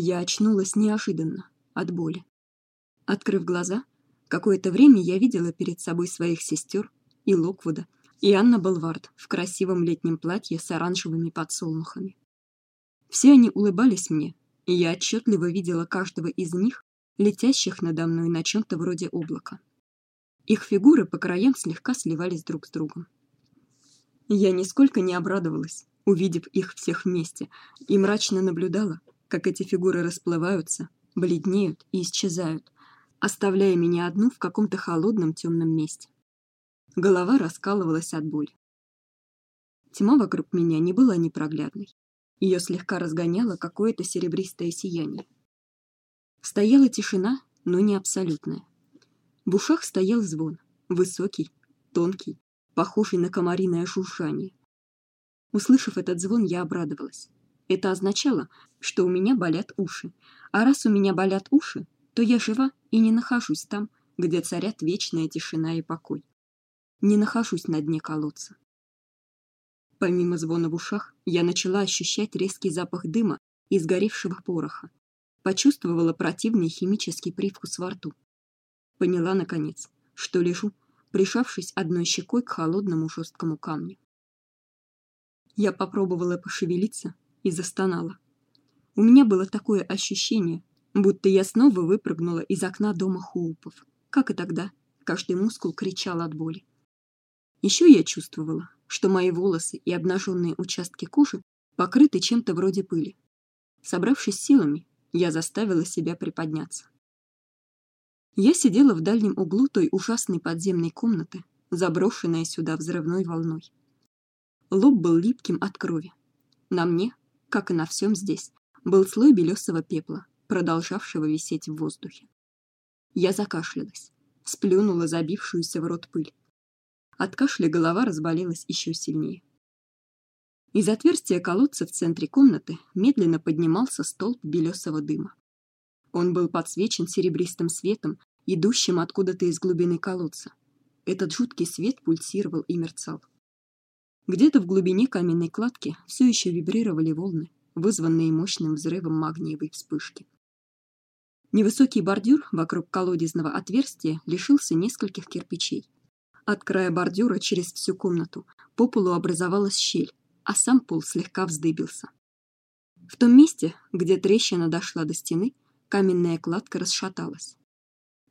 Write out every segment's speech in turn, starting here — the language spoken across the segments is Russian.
Я очнулась неожиданно от боли. Открыв глаза, какое-то время я видела перед собой своих сестер и Локвуда, и Анна Балвард в красивом летнем платье с оранжевыми подсолнухами. Все они улыбались мне, и я отчетливо видела каждого из них, летящих надо мной на чем то вроде облака. Их фигуры по краям слегка сливались друг с другом. Я нисколько не обрадовалась, увидев их всех вместе, и мрачно наблюдала, как эти фигуры расплываются, бледнеют и исчезают, оставляя меня одну в каком-то холодном темном месте. Голова раскалывалась от боли. Тьма вокруг меня не была непроглядной. Ее слегка разгоняло какое-то серебристое сияние. Стояла тишина, но не абсолютная. В ушах стоял звон, высокий, тонкий, похожий на комариное шуршание. Услышав этот звон, я обрадовалась. Это означало, что у меня болят уши. А раз у меня болят уши, то я жива и не нахожусь там, где царят вечная тишина и покой. Не нахожусь на дне колодца. Помимо звона в ушах, я начала ощущать резкий запах дыма и сгоревшего пороха. Почувствовала противный химический привкус во рту. Поняла наконец, что лежу, прижавшись одной щекой к холодному жесткому камню. Я попробовала пошевелиться и застонала. У меня было такое ощущение, будто я снова выпрыгнула из окна дома Хоупов. Как и тогда, каждый мускул кричал от боли. Еще я чувствовала, что мои волосы и обнаженные участки кожи покрыты чем-то вроде пыли. Собравшись силами, я заставила себя приподняться. Я сидела в дальнем углу той ужасной подземной комнаты, заброшенная сюда взрывной волной. Лоб был липким от крови. На мне, как и на всем здесь, был слой белесого пепла, продолжавшего висеть в воздухе. Я закашлялась, сплюнула забившуюся в рот пыль. От кашля голова разболелась еще сильнее. Из отверстия колодца в центре комнаты медленно поднимался столб белесого дыма. Он был подсвечен серебристым светом, идущим откуда-то из глубины колодца. Этот жуткий свет пульсировал и мерцал. Где-то в глубине каменной кладки все еще вибрировали волны, вызванные мощным взрывом магниевой вспышки. Невысокий бордюр вокруг колодезного отверстия лишился нескольких кирпичей. От края бордюра через всю комнату по полу образовалась щель, а сам пол слегка вздыбился. В том месте, где трещина дошла до стены, каменная кладка расшаталась.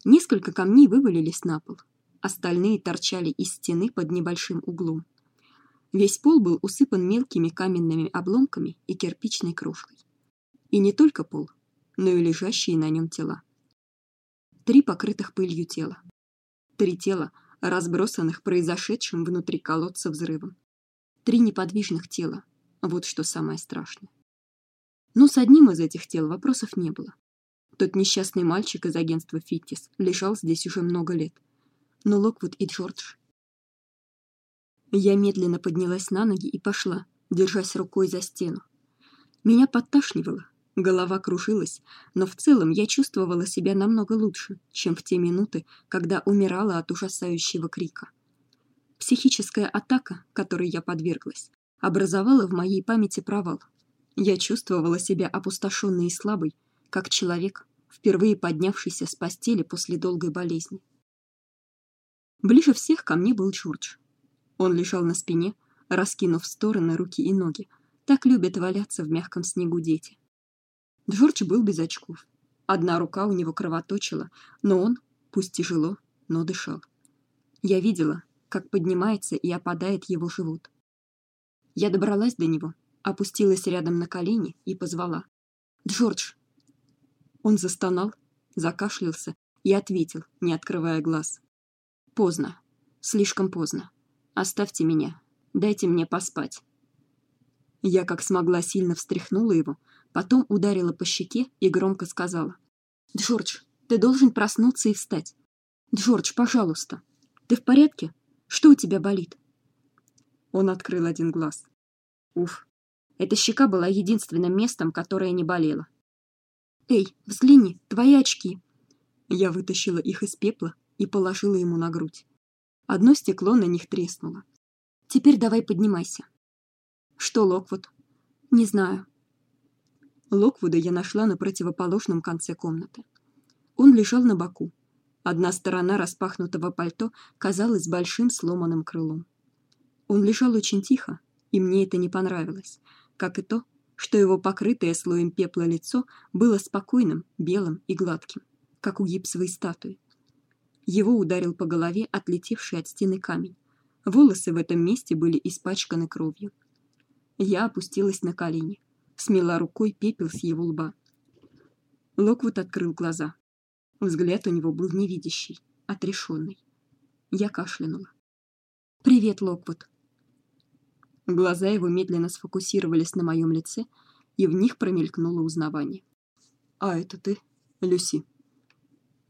Несколько камней вывалились на пол, остальные торчали из стены под небольшим углом. Весь пол был усыпан мелкими каменными обломками и кирпичной крошкой. И не только пол, но и лежащие на нем тела. Три покрытых пылью тела. Три тела, разбросанных произошедшим внутри колодца взрывом. Три неподвижных тела. Вот что самое страшное. Но с одним из этих тел вопросов не было. Тот несчастный мальчик из агентства Фиттис лежал здесь уже много лет. Но Локвуд и Джордж... Я медленно поднялась на ноги и пошла, держась рукой за стену. Меня подташнивало, Голова кружилась, но в целом я чувствовала себя намного лучше, чем в те минуты, когда умирала от ужасающего крика. Психическая атака, которой я подверглась, образовала в моей памяти провал. Я чувствовала себя опустошенной и слабой, как человек, впервые поднявшийся с постели после долгой болезни. Ближе всех ко мне был Джордж. Он лежал на спине, раскинув в стороны руки и ноги. Так любят валяться в мягком снегу дети. Джордж был без очков. Одна рука у него кровоточила, но он, пусть тяжело, но дышал. Я видела, как поднимается и опадает его живот. Я добралась до него, опустилась рядом на колени и позвала: "Джордж". Он застонал, закашлялся и ответил, не открывая глаз: "Поздно. Слишком поздно. Оставьте меня. Дайте мне поспать". Я как смогла сильно встряхнула его, потом ударила по щеке и громко сказала: "Джордж, ты должен проснуться и встать. Джордж, пожалуйста. Ты в порядке? Что у тебя болит?" Он открыл один глаз. Уф. Эта щека была единственным местом, которое не болело. Эй, взгляни, твои очки. Я вытащила их из пепла и положила ему на грудь. Одно стекло на них треснуло. Теперь давай поднимайся. Что, Локвуд? Не знаю. Локвуда я нашла на противоположном конце комнаты. Он лежал на боку. Одна сторона распахнутого пальто казалась большим сломанным крылом. Он лежал очень тихо, и мне это не понравилось, как и то, что его покрытое слоем пепла лицо было спокойным, белым и гладким, как у гипсовой статуи. Его ударил по голове отлетевший от стены камень. Волосы в этом месте были испачканы кровью. Я опустилась на колени, смела рукой пепел с его лба. Локвуд открыл глаза. Взгляд у него был невидящий, отрешенный. Я кашлянула. Привет, Локвуд. Глаза его медленно сфокусировались на моем лице, и в них промелькнуло узнавание. А это ты, Люси?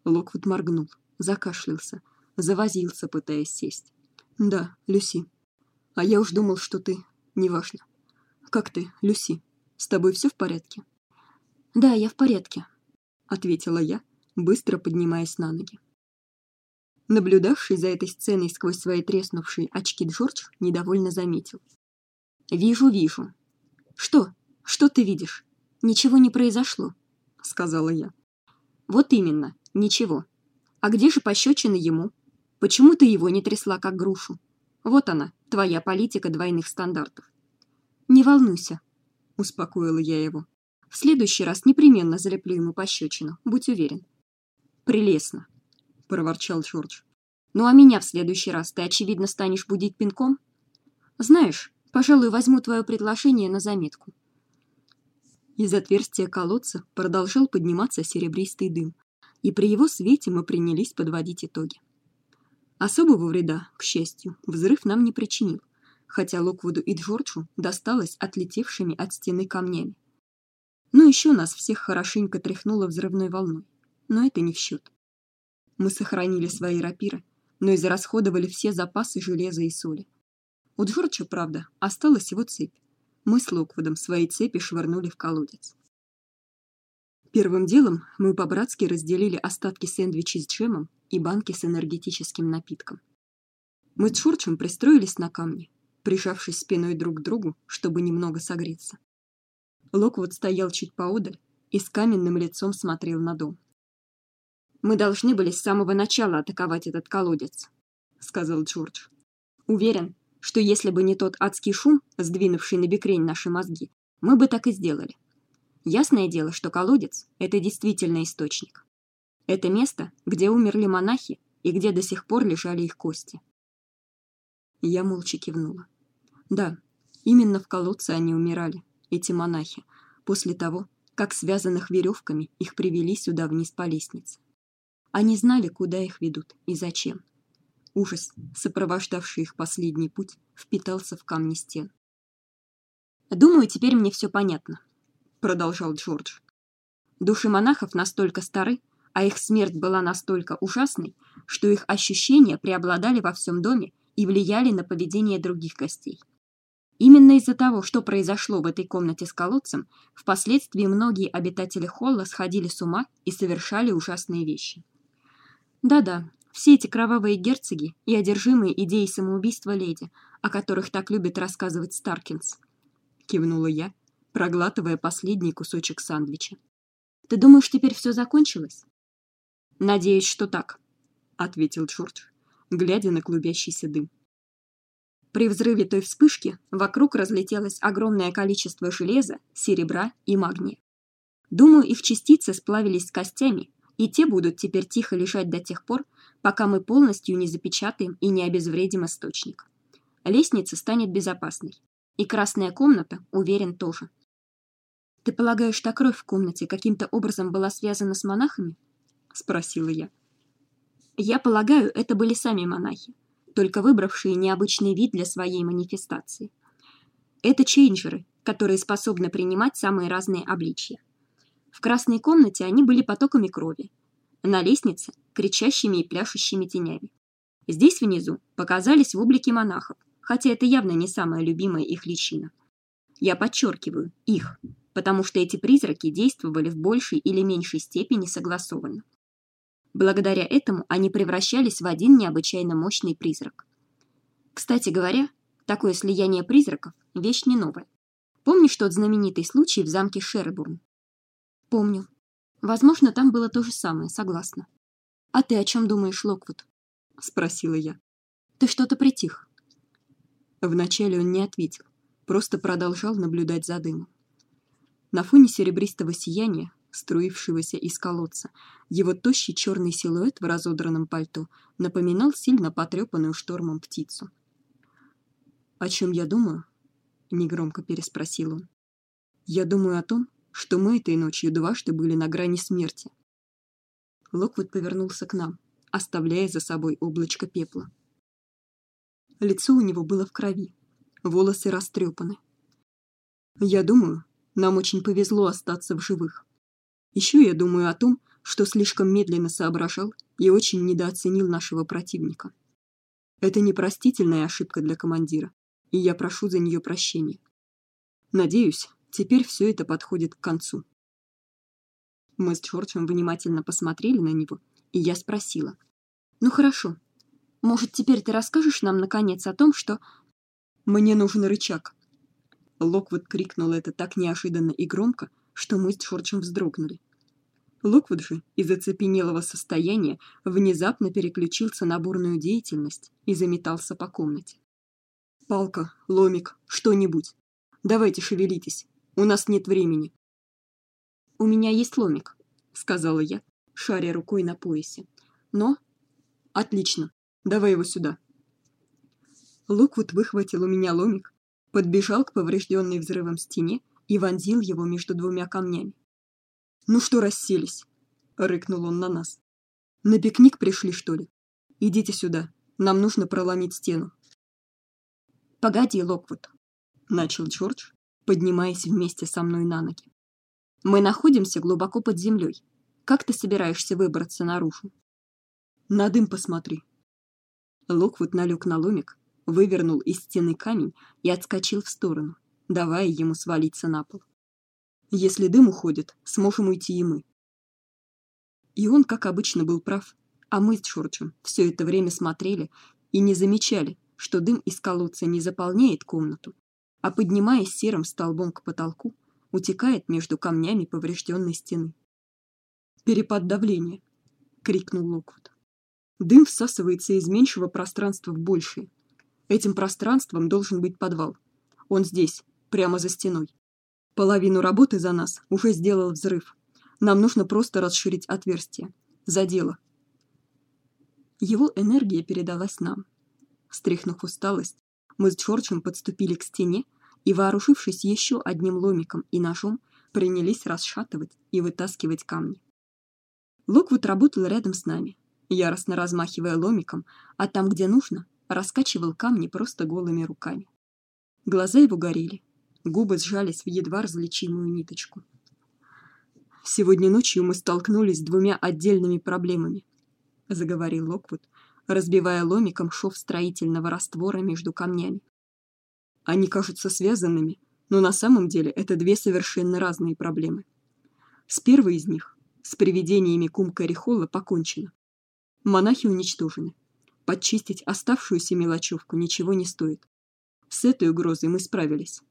Локвуд моргнул, закашлялся, завозился, пытаясь сесть. Да, Люси. А я уж думал, что ты, неважно. Как ты, Люси? С тобой все в порядке? Да, я в порядке, ответила я, быстро поднимаясь на ноги. Наблюдавший за этой сценой сквозь свои треснувшие очки Джордж недовольно заметил: "Вижу, вижу. Что? Что ты видишь? Ничего не произошло", сказала я. "Вот именно, ничего. А где же пощечина ему? Почему ты его не трясла как грушу? Вот она, твоя политика двойных стандартов. Не волнуйся, успокоила я его. В следующий раз непременно залеплю ему пощечину, будь уверен. Прелестно, проворчал Джордж. Ну а меня в следующий раз ты очевидно станешь будить пинком? Знаешь, пожалуй, возьму твое предложение на заметку. Из отверстия колодца продолжал подниматься серебристый дым, и при его свете мы принялись подводить итоги. Особого вреда, к счастью, взрыв нам не причинил хотя Локвуду и Джорджу досталось отлетевшими от стены камнями. Ну еще нас всех хорошенько тряхнуло взрывной волной, но это не в счет. Мы сохранили свои рапиры, но израсходовали все запасы железа и соли. У Джорджа, правда, осталась его цепь. Мы с Локвудом свои цепи швырнули в колодец. Первым делом мы по-братски разделили остатки сэндвичей с джемом и банки с энергетическим напитком. Мы с Джорджем пристроились на камне, прижавшись спиной друг к другу, чтобы немного согреться. Локвуд стоял чуть поодаль и с каменным лицом смотрел на дом. Мы должны были с самого начала атаковать этот колодец, сказал Джордж. Уверен, что если бы не тот адский шум, сдвинувший на бекрень наши мозги, мы бы так и сделали. Ясное дело, что колодец это действительно источник. Это место, где умерли монахи и где до сих пор лежали их кости. Я молча кивнула. Да, именно в колодце они умирали, эти монахи, после того, как связанных веревками их привели сюда вниз по лестнице. Они знали, куда их ведут и зачем. Ужас, сопровождавший их последний путь, впитался в камни стен. Думаю, теперь мне все понятно, продолжал Джордж. Души монахов настолько стары, а их смерть была настолько ужасной, что их ощущения преобладали во всем доме и влияли на поведение других гостей. Именно из-за того, что произошло в этой комнате с колодцем, впоследствии многие обитатели холла сходили с ума и совершали ужасные вещи. Да-да, все эти кровавые герцоги и одержимые идеей самоубийства леди, о которых так любит рассказывать Старкинс. Кивнула я, проглатывая последний кусочек сандвича. Ты думаешь, теперь все закончилось? Надеюсь, что так, ответил Джордж, глядя на клубящийся дым. При взрыве той вспышки вокруг разлетелось огромное количество железа, серебра и магния. Думаю, их частицы сплавились с костями, и те будут теперь тихо лежать до тех пор, пока мы полностью не запечатаем и не обезвредим источник. Лестница станет безопасной, и красная комната, уверен, тоже. Ты полагаешь, что кровь в комнате каким-то образом была связана с монахами? спросила я. Я полагаю, это были сами монахи только выбравшие необычный вид для своей манифестации. Это чейнджеры, которые способны принимать самые разные обличья. В красной комнате они были потоками крови, на лестнице кричащими и пляшущими тенями. Здесь внизу показались в облике монахов, хотя это явно не самая любимая их личина. Я подчеркиваю их, потому что эти призраки действовали в большей или меньшей степени согласованно. Благодаря этому они превращались в один необычайно мощный призрак. Кстати говоря, такое слияние призраков вещь не новая. Помнишь тот знаменитый случай в замке Шербурн? Помню. Возможно, там было то же самое, согласна. А ты о чем думаешь, Локвуд? спросила я. Ты что-то притих. Вначале он не ответил, просто продолжал наблюдать за дымом. На фоне серебристого сияния, струившегося из колодца, его тощий черный силуэт в разодранном пальто напоминал сильно потрепанную штормом птицу. О чем я думаю? негромко переспросил он. Я думаю о том, что мы этой ночью дважды были на грани смерти. Локвуд повернулся к нам, оставляя за собой облачко пепла. Лицо у него было в крови, волосы растрепаны. Я думаю, нам очень повезло остаться в живых. Еще я думаю о том, что слишком медленно соображал и очень недооценил нашего противника. Это непростительная ошибка для командира, и я прошу за нее прощения. Надеюсь, теперь все это подходит к концу. Мы с Джорджем внимательно посмотрели на него, и я спросила: "Ну хорошо. Может, теперь ты расскажешь нам наконец о том, что мне нужен рычаг?" Локвуд крикнул это так неожиданно и громко, что мы с Джорджем вздрогнули. Локвуд же из оцепенелого состояния внезапно переключился на бурную деятельность и заметался по комнате. Палка, ломик, что-нибудь. Давайте шевелитесь. У нас нет времени. У меня есть ломик, сказала я, шаря рукой на поясе. Но отлично. Давай его сюда. Луквуд выхватил у меня ломик, подбежал к поврежденной взрывом стене и вонзил его между двумя камнями. Ну что расселись? рыкнул он на нас. На пикник пришли, что ли? Идите сюда. Нам нужно проломить стену. Погоди, Локвуд, начал Джордж, поднимаясь вместе со мной на ноги. Мы находимся глубоко под землей. Как ты собираешься выбраться наружу? На дым посмотри. Локвуд налег на ломик, вывернул из стены камень и отскочил в сторону, давая ему свалиться на пол. Если дым уходит, сможем уйти и мы. И он, как обычно, был прав, а мы с Джорджем все это время смотрели и не замечали, что дым из колодца не заполняет комнату, а поднимаясь серым столбом к потолку, утекает между камнями поврежденной стены. Перепад давления, крикнул Локвуд. Дым всасывается из меньшего пространства в большее. Этим пространством должен быть подвал. Он здесь, прямо за стеной. Половину работы за нас уже сделал взрыв. Нам нужно просто расширить отверстие. За дело. Его энергия передалась нам. Стряхнув усталость, мы с Джорджем подступили к стене и, вооружившись еще одним ломиком и ножом, принялись расшатывать и вытаскивать камни. Локвуд работал рядом с нами, яростно размахивая ломиком, а там, где нужно, раскачивал камни просто голыми руками. Глаза его горели, губы сжались в едва различимую ниточку. Сегодня ночью мы столкнулись с двумя отдельными проблемами, заговорил Локвуд, разбивая ломиком шов строительного раствора между камнями. Они кажутся связанными, но на самом деле это две совершенно разные проблемы. С первой из них, с привидениями кумка Рихола покончено. Монахи уничтожены. Подчистить оставшуюся мелочевку ничего не стоит. С этой угрозой мы справились.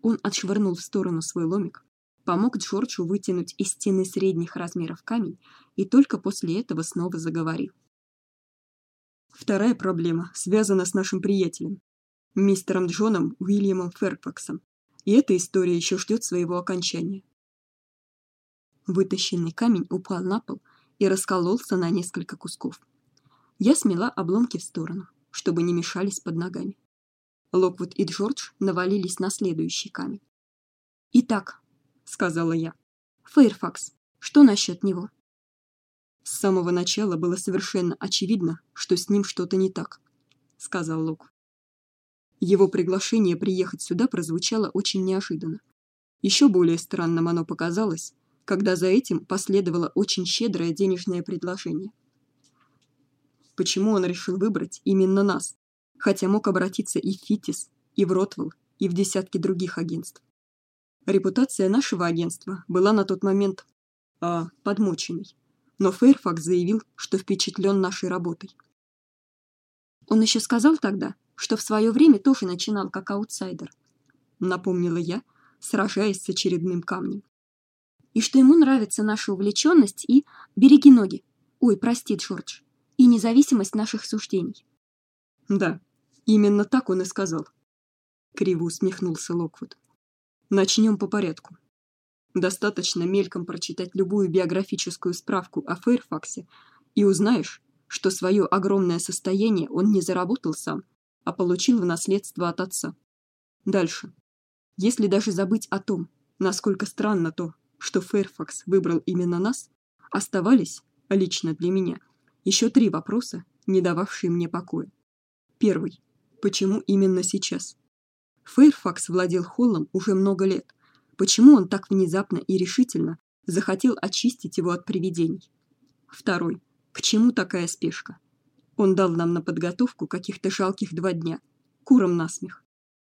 Он отшвырнул в сторону свой ломик, помог Джорджу вытянуть из стены средних размеров камень и только после этого снова заговорил. Вторая проблема связана с нашим приятелем, мистером Джоном Уильямом Ферфаксом. И эта история еще ждет своего окончания. Вытащенный камень упал на пол и раскололся на несколько кусков. Я смела обломки в сторону, чтобы не мешались под ногами. Локвуд и Джордж навалились на следующий камень. "Итак", сказала я. "Фэрфакс, что насчет него?" С самого начала было совершенно очевидно, что с ним что-то не так, сказал Лок. Его приглашение приехать сюда прозвучало очень неожиданно. Еще более странным оно показалось, когда за этим последовало очень щедрое денежное предложение. Почему он решил выбрать именно нас, хотя мог обратиться и в Фитис, и в Ротвелл, и в десятки других агентств? Репутация нашего агентства была на тот момент а подмоченной но Фэрфакс заявил, что впечатлен нашей работой. Он еще сказал тогда, что в свое время тоже начинал как аутсайдер, напомнила я, сражаясь с очередным камнем. И что ему нравится наша увлеченность и береги ноги. Ой, прости, Джордж. И независимость наших суждений. Да, именно так он и сказал. Криво усмехнулся Локвуд. Начнем по порядку. Достаточно мельком прочитать любую биографическую справку о Фэрфаксе, и узнаешь, что свое огромное состояние он не заработал сам, а получил в наследство от отца. Дальше. Если даже забыть о том, насколько странно то, что Фэрфакс выбрал именно нас, оставались, лично для меня, еще три вопроса, не дававшие мне покоя. Первый. Почему именно сейчас? Фэрфакс владел холлом уже много лет. Почему он так внезапно и решительно захотел очистить его от привидений? Второй. К чему такая спешка? Он дал нам на подготовку каких-то жалких два дня. Куром насмех.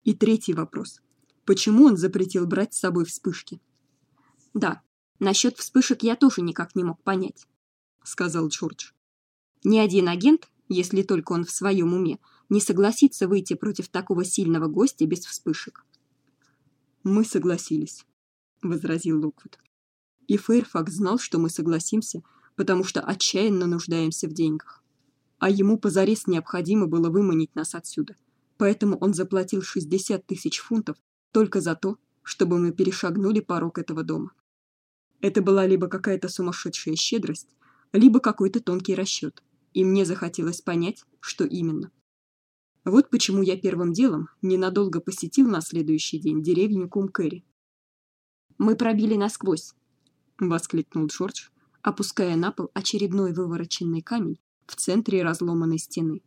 И третий вопрос. Почему он запретил брать с собой вспышки? Да, насчет вспышек я тоже никак не мог понять, сказал Джордж. Ни один агент, если только он в своем уме, не согласится выйти против такого сильного гостя без вспышек. Мы согласились, возразил Локвуд. И Фэрфакс знал, что мы согласимся, потому что отчаянно нуждаемся в деньгах. А ему позарез необходимо было выманить нас отсюда. Поэтому он заплатил 60 тысяч фунтов только за то, чтобы мы перешагнули порог этого дома. Это была либо какая-то сумасшедшая щедрость, либо какой-то тонкий расчет, и мне захотелось понять, что именно. Вот почему я первым делом ненадолго посетил на следующий день деревню Кумкэри. Мы пробили насквозь, воскликнул Джордж, опуская на пол очередной вывороченный камень в центре разломанной стены.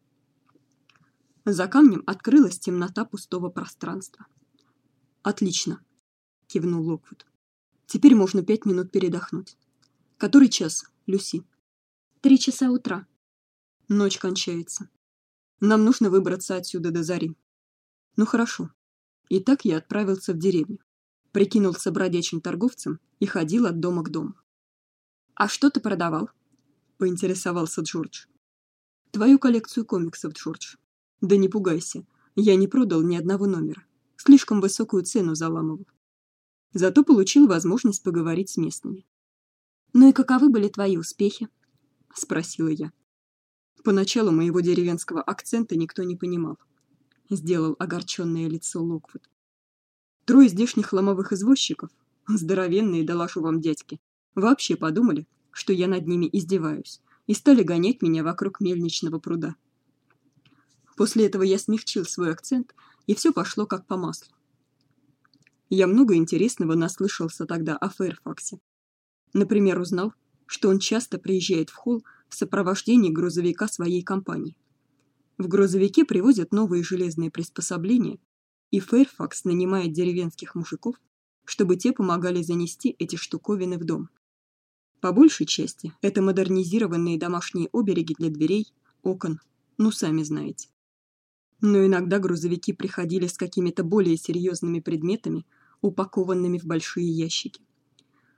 За камнем открылась темнота пустого пространства. Отлично, кивнул Локвуд. Теперь можно пять минут передохнуть. Который час, Люси? Три часа утра. Ночь кончается. Нам нужно выбраться отсюда до зари. Ну хорошо. Итак, я отправился в деревню. Прикинулся бродячим торговцем и ходил от дома к дому. А что ты продавал? поинтересовался Джордж. Твою коллекцию комиксов, Джордж. Да не пугайся, я не продал ни одного номера. Слишком высокую цену заламывал. Зато получил возможность поговорить с местными. Ну и каковы были твои успехи? спросила я. Поначалу моего деревенского акцента никто не понимал. Сделал огорченное лицо Локвуд. Трое здешних ломовых извозчиков, здоровенные, доложу вам дядьки, вообще подумали, что я над ними издеваюсь, и стали гонять меня вокруг мельничного пруда. После этого я смягчил свой акцент, и все пошло как по маслу. Я много интересного наслышался тогда о Фэрфаксе. Например, узнал, что он часто приезжает в холл в сопровождении грузовика своей компании. В грузовике привозят новые железные приспособления, и Фэрфакс нанимает деревенских мужиков, чтобы те помогали занести эти штуковины в дом. По большей части это модернизированные домашние обереги для дверей, окон, ну сами знаете. Но иногда грузовики приходили с какими-то более серьезными предметами, упакованными в большие ящики.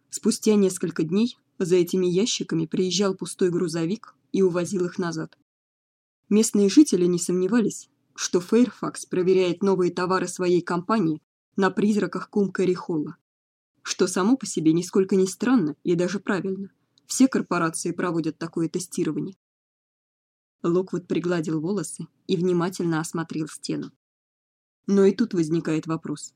Спустя несколько дней за этими ящиками приезжал пустой грузовик и увозил их назад. Местные жители не сомневались, что Fairfax проверяет новые товары своей компании на призраках Кумкари-Холла. Что само по себе нисколько не странно и даже правильно. Все корпорации проводят такое тестирование. Локвуд пригладил волосы и внимательно осмотрел стену. Но и тут возникает вопрос.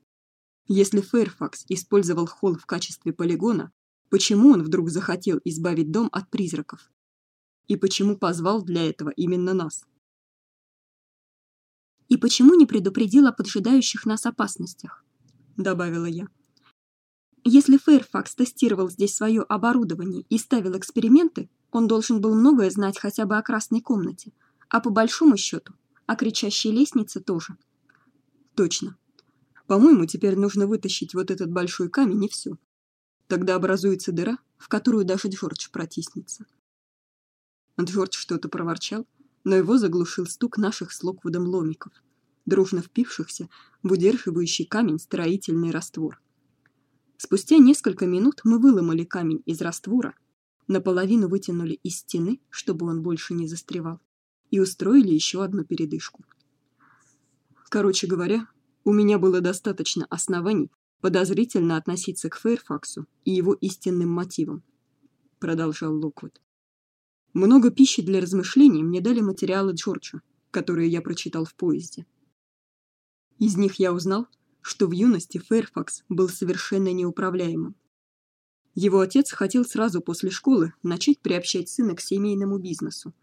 Если Fairfax использовал холл в качестве полигона, Почему он вдруг захотел избавить дом от призраков? И почему позвал для этого именно нас? И почему не предупредил о поджидающих нас опасностях? добавила я. Если Фэрфакс тестировал здесь свое оборудование и ставил эксперименты, он должен был многое знать хотя бы о красной комнате, а по большому счету о кричащей лестнице тоже. Точно. По-моему, теперь нужно вытащить вот этот большой камень и все. Тогда образуется дыра, в которую даже Джордж протиснется. Джордж что-то проворчал, но его заглушил стук наших с Локвудом ломиков, дружно впившихся в удерживающий камень строительный раствор. Спустя несколько минут мы выломали камень из раствора, наполовину вытянули из стены, чтобы он больше не застревал, и устроили еще одну передышку. Короче говоря, у меня было достаточно оснований подозрительно относиться к Фэрфаксу и его истинным мотивам, продолжал Локвуд. Много пищи для размышлений мне дали материалы Джорджа, которые я прочитал в поезде. Из них я узнал, что в юности Фэрфакс был совершенно неуправляемым. Его отец хотел сразу после школы начать приобщать сына к семейному бизнесу,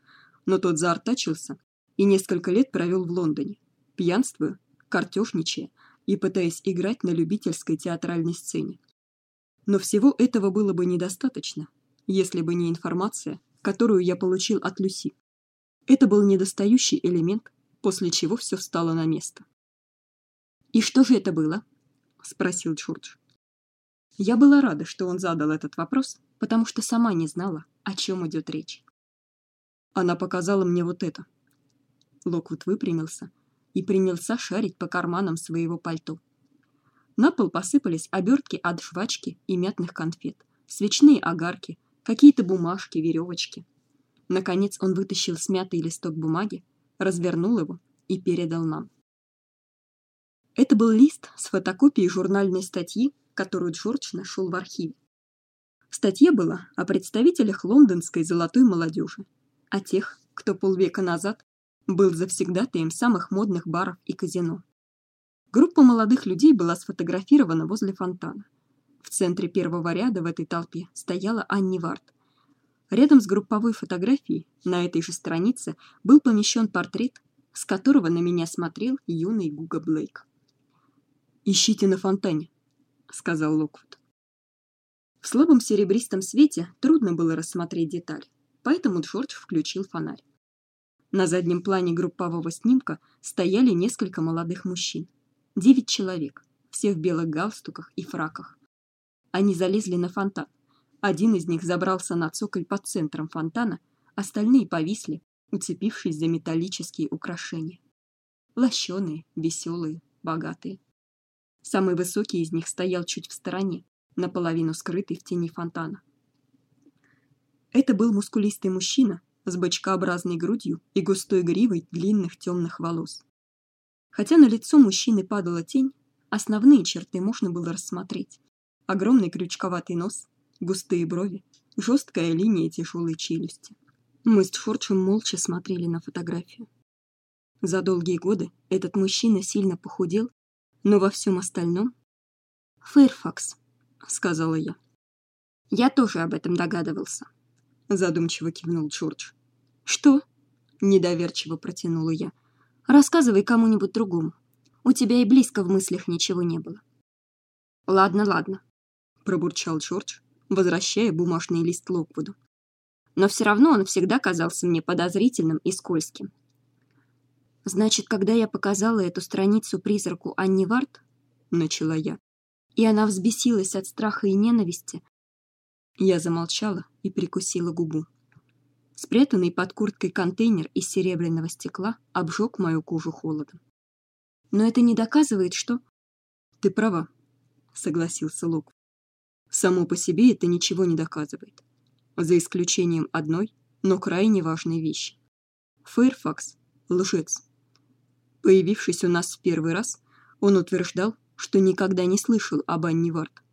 но тот заортачился и несколько лет провел в Лондоне, пьянствуя, картежничая и пытаясь играть на любительской театральной сцене. Но всего этого было бы недостаточно, если бы не информация, которую я получил от Люси. Это был недостающий элемент, после чего все встало на место. И что же это было? спросил Джордж. Я была рада, что он задал этот вопрос, потому что сама не знала, о чем идет речь. Она показала мне вот это. Локвуд выпрямился и принялся шарить по карманам своего пальто. На пол посыпались обертки от жвачки и мятных конфет, свечные огарки, какие-то бумажки, веревочки. Наконец он вытащил смятый листок бумаги, развернул его и передал нам. Это был лист с фотокопией журнальной статьи, которую Джордж нашел в архиве. Статья была о представителях лондонской золотой молодежи, о тех, кто полвека назад был завсегдатаем самых модных баров и казино. Группа молодых людей была сфотографирована возле фонтана. В центре первого ряда в этой толпе стояла Анни Варт. Рядом с групповой фотографией на этой же странице был помещен портрет, с которого на меня смотрел юный Гуга Блейк. Ищите на фонтане, сказал Локвуд. В слабом серебристом свете трудно было рассмотреть деталь, поэтому Джордж включил фонарь. На заднем плане группового снимка стояли несколько молодых мужчин. Девять человек, все в белых галстуках и фраках. Они залезли на фонтан. Один из них забрался на цоколь под центром фонтана, остальные повисли, уцепившись за металлические украшения. Лощеные, веселые, богатые. Самый высокий из них стоял чуть в стороне, наполовину скрытый в тени фонтана. Это был мускулистый мужчина с бочкообразной грудью и густой гривой длинных темных волос. Хотя на лицо мужчины падала тень, основные черты можно было рассмотреть: огромный крючковатый нос, густые брови, жесткая линия тяжелой челюсти. Мы с Форчем молча смотрели на фотографию. За долгие годы этот мужчина сильно похудел, но во всем остальном Фэрфакс, сказала я. Я тоже об этом догадывался задумчиво кивнул Джордж. Что? недоверчиво протянула я. Рассказывай кому-нибудь другому. У тебя и близко в мыслях ничего не было. Ладно, ладно, пробурчал Джордж, возвращая бумажный лист Локвуду. Но все равно он всегда казался мне подозрительным и скользким. Значит, когда я показала эту страницу призраку Анни Варт, начала я, и она взбесилась от страха и ненависти, я замолчала и прикусила губу. Спрятанный под курткой контейнер из серебряного стекла обжег мою кожу холодом. Но это не доказывает, что Ты права, согласился Лок. Само по себе это ничего не доказывает, за исключением одной, но крайне важной вещи. Фэрфакс лжец. Появившись у нас в первый раз, он утверждал, что никогда не слышал об Анне Варт.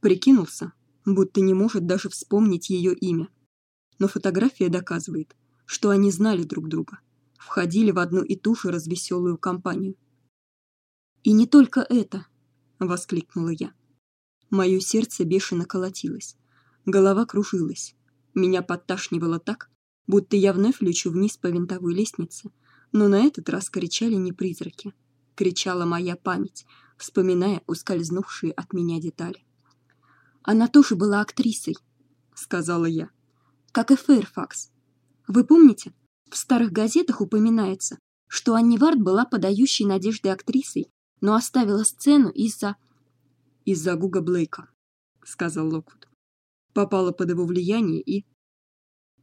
Прикинулся, будто не может даже вспомнить ее имя. Но фотография доказывает, что они знали друг друга, входили в одну и ту же развеселую компанию. И не только это, воскликнула я. Мое сердце бешено колотилось, голова кружилась, меня подташнивало так, будто я вновь лечу вниз по винтовой лестнице, но на этот раз кричали не призраки, кричала моя память, вспоминая ускользнувшие от меня детали. Она тоже была актрисой, сказала я. Как и Фэрфакс. Вы помните, в старых газетах упоминается, что Анни Вард была подающей надежды актрисой, но оставила сцену из-за из-за Гуга Блейка, сказал Локвуд. Попала под его влияние и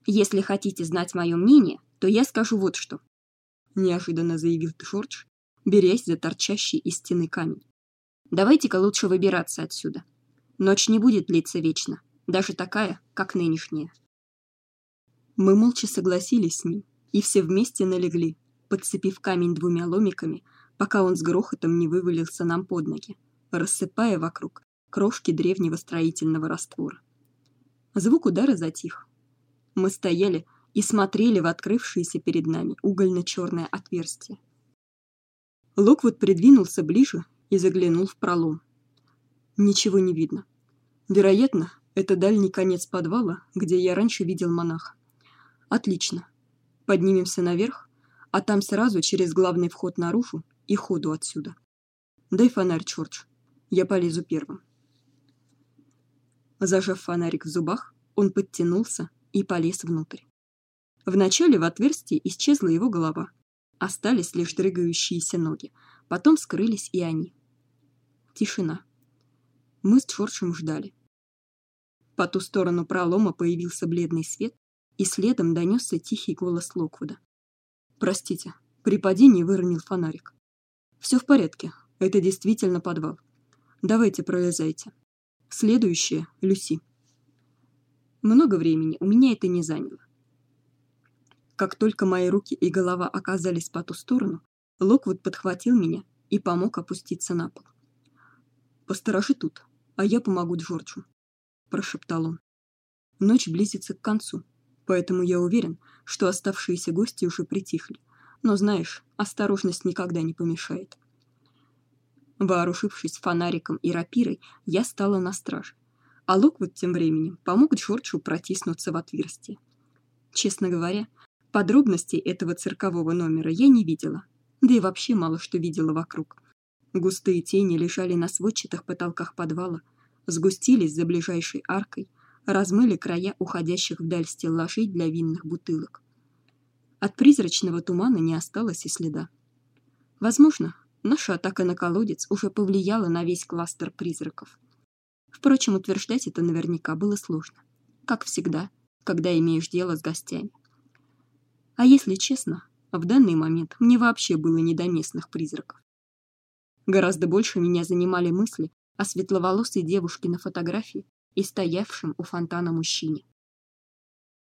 Если хотите знать мое мнение, то я скажу вот что, неожиданно заявил Джордж, берясь за торчащий из стены камень. Давайте-ка лучше выбираться отсюда. Ночь не будет длиться вечно, даже такая, как нынешняя. Мы молча согласились с ним и все вместе налегли, подцепив камень двумя ломиками, пока он с грохотом не вывалился нам под ноги, рассыпая вокруг крошки древнего строительного раствора. Звук удара затих. Мы стояли и смотрели в открывшееся перед нами угольно черное отверстие. Локвуд придвинулся ближе и заглянул в пролом. Ничего не видно. Вероятно, это дальний конец подвала, где я раньше видел монаха. Отлично. Поднимемся наверх, а там сразу через главный вход наружу и ходу отсюда. Дай фонарь, Чёрч. Я полезу первым. Зажав фонарик в зубах, он подтянулся и полез внутрь. Вначале в отверстии исчезла его голова. Остались лишь дрыгающиеся ноги. Потом скрылись и они. Тишина. Мы с Чорчем ждали. По ту сторону пролома появился бледный свет, и следом донесся тихий голос Локвуда. Простите, при падении выронил фонарик. Все в порядке. Это действительно подвал. Давайте пролезайте. Следующее Люси. Много времени у меня это не заняло. Как только мои руки и голова оказались по ту сторону, Локвуд подхватил меня и помог опуститься на пол. Посторожи тут, а я помогу Джорджу, прошептал он. Ночь близится к концу, поэтому я уверен, что оставшиеся гости уже притихли. Но знаешь, осторожность никогда не помешает. Вооружившись фонариком и рапирой, я стала на страже, а Локвуд тем временем помог Джорджу протиснуться в отверстие. Честно говоря, Подробностей этого циркового номера я не видела, да и вообще мало что видела вокруг. Густые тени лежали на сводчатых потолках подвала, сгустились за ближайшей аркой, размыли края уходящих вдаль стеллажей для винных бутылок. От призрачного тумана не осталось и следа. Возможно, наша атака на колодец уже повлияла на весь кластер призраков. Впрочем, утверждать это наверняка было сложно, как всегда, когда имеешь дело с гостями. А если честно, в данный момент мне вообще было не до местных призраков. Гораздо больше меня занимали мысли о светловолосой девушке на фотографии и стоявшем у фонтана мужчине.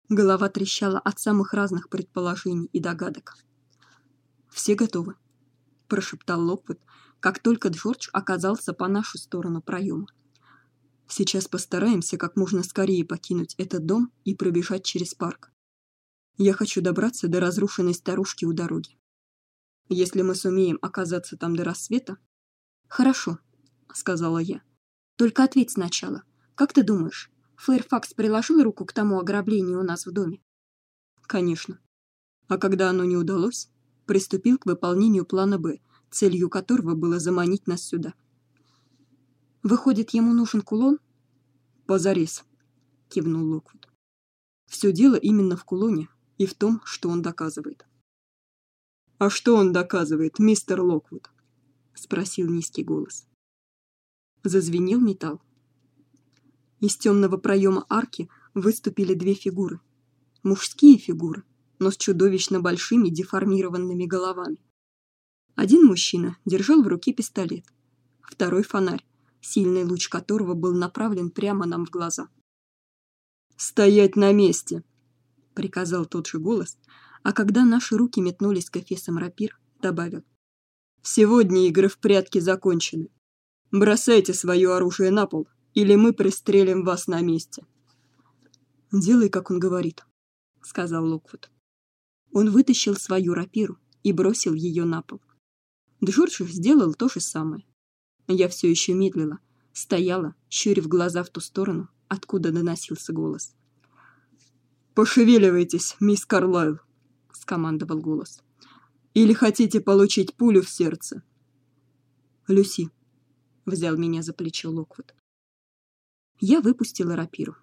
Голова трещала от самых разных предположений и догадок. Все готовы, прошептал Локвуд, как только Джордж оказался по нашу сторону проема. Сейчас постараемся как можно скорее покинуть этот дом и пробежать через парк. Я хочу добраться до разрушенной старушки у дороги. Если мы сумеем оказаться там до рассвета, хорошо, сказала я. Только ответь сначала. Как ты думаешь, Фэрфакс приложил руку к тому ограблению у нас в доме? Конечно. А когда оно не удалось, приступил к выполнению плана Б, целью которого было заманить нас сюда. Выходит, ему нужен кулон? Позарез, кивнул Локвуд. Все дело именно в кулоне, и в том, что он доказывает. А что он доказывает, мистер Локвуд? спросил низкий голос. Зазвенел металл. Из темного проема арки выступили две фигуры. Мужские фигуры, но с чудовищно большими деформированными головами. Один мужчина держал в руке пистолет, второй фонарь, сильный луч которого был направлен прямо нам в глаза. Стоять на месте, приказал тот же голос, а когда наши руки метнулись к эфесам рапир, добавил: "Сегодня игры в прятки закончены. Бросайте свое оружие на пол, или мы пристрелим вас на месте". "Делай, как он говорит", сказал Локвуд. Он вытащил свою рапиру и бросил ее на пол. Джордж сделал то же самое. Я все еще медлила, стояла, щурив глаза в ту сторону, откуда доносился голос. Пошевеливайтесь, мисс Карлайл, скомандовал голос. Или хотите получить пулю в сердце? Люси взял меня за плечо Локвуд. Я выпустила рапиру.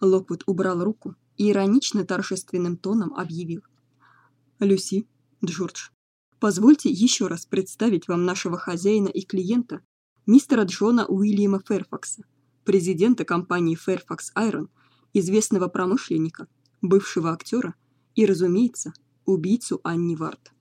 Локвуд убрал руку и иронично торжественным тоном объявил: "Люси, Джордж, позвольте еще раз представить вам нашего хозяина и клиента, мистера Джона Уильяма Фэрфакса, президента компании Fairfax Iron, известного промышленника, бывшего актера и, разумеется, убийцу Анни Варт.